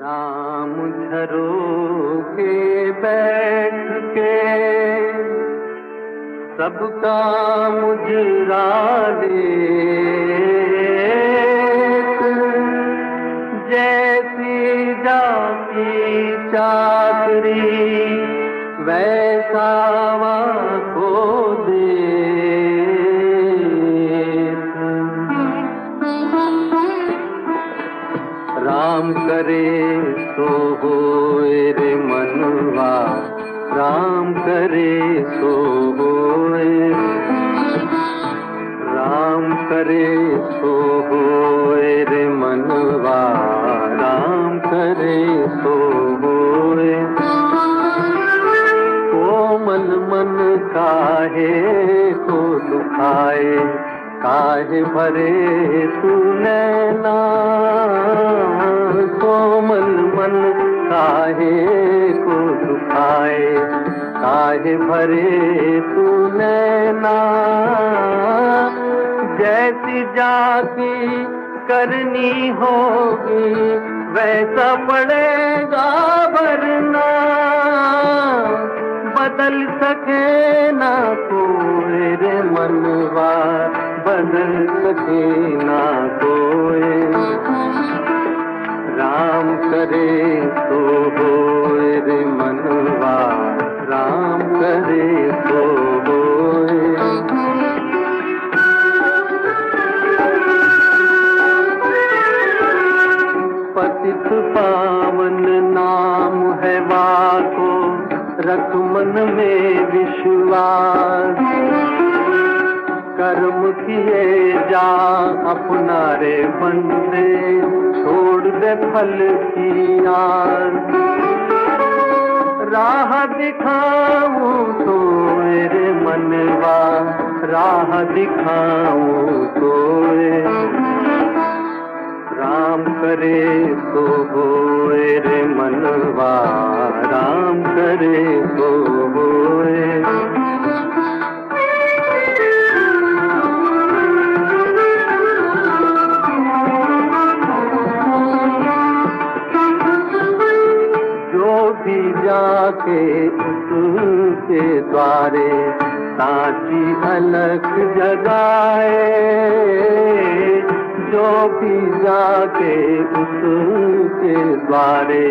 राम झरो के बैठ के। सबका मुजरा दे जैसी जाती चाकरी वैसा सो हो रे मनवा राम करे सो हो राम करे सो हो रे मनवा राम करे सो हो कोमल मन काहे को दुखाए काहे भरे तू नैना, कोमल मन काहे को दुखाए? काहे भरे तू नैना, जैसी जाती करनी होगी, वैसा पड़ेगा बदल सके ना कोई रे मनवा, बदल सके ना कोई। राम करे तो हो रे मनवा, राम करे तो हो पतित पावन नाम है वाको रख मन में विश्वास। कर्म किए जा, अपना रे बंदे छोड़ दे फल की आस। राह दिखाऊँ तो मेरे मनवा, राह दिखाऊँ तो राम करे तो होए रे मनवा, राम करे खे के द्वारे ताची अलग जगाए। जो भी जाके उस द्वारे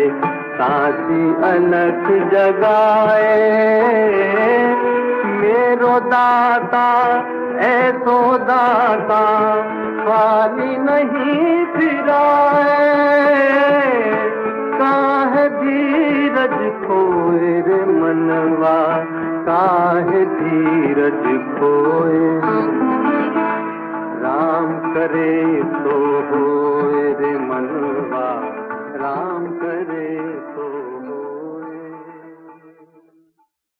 ताची अलग जगाए। मेरो दाता ऐसो दाता खाली नहीं फिराए कहा भी धीरज खोए रे मनवा काहे धीरज खोए? राम करे तो होए।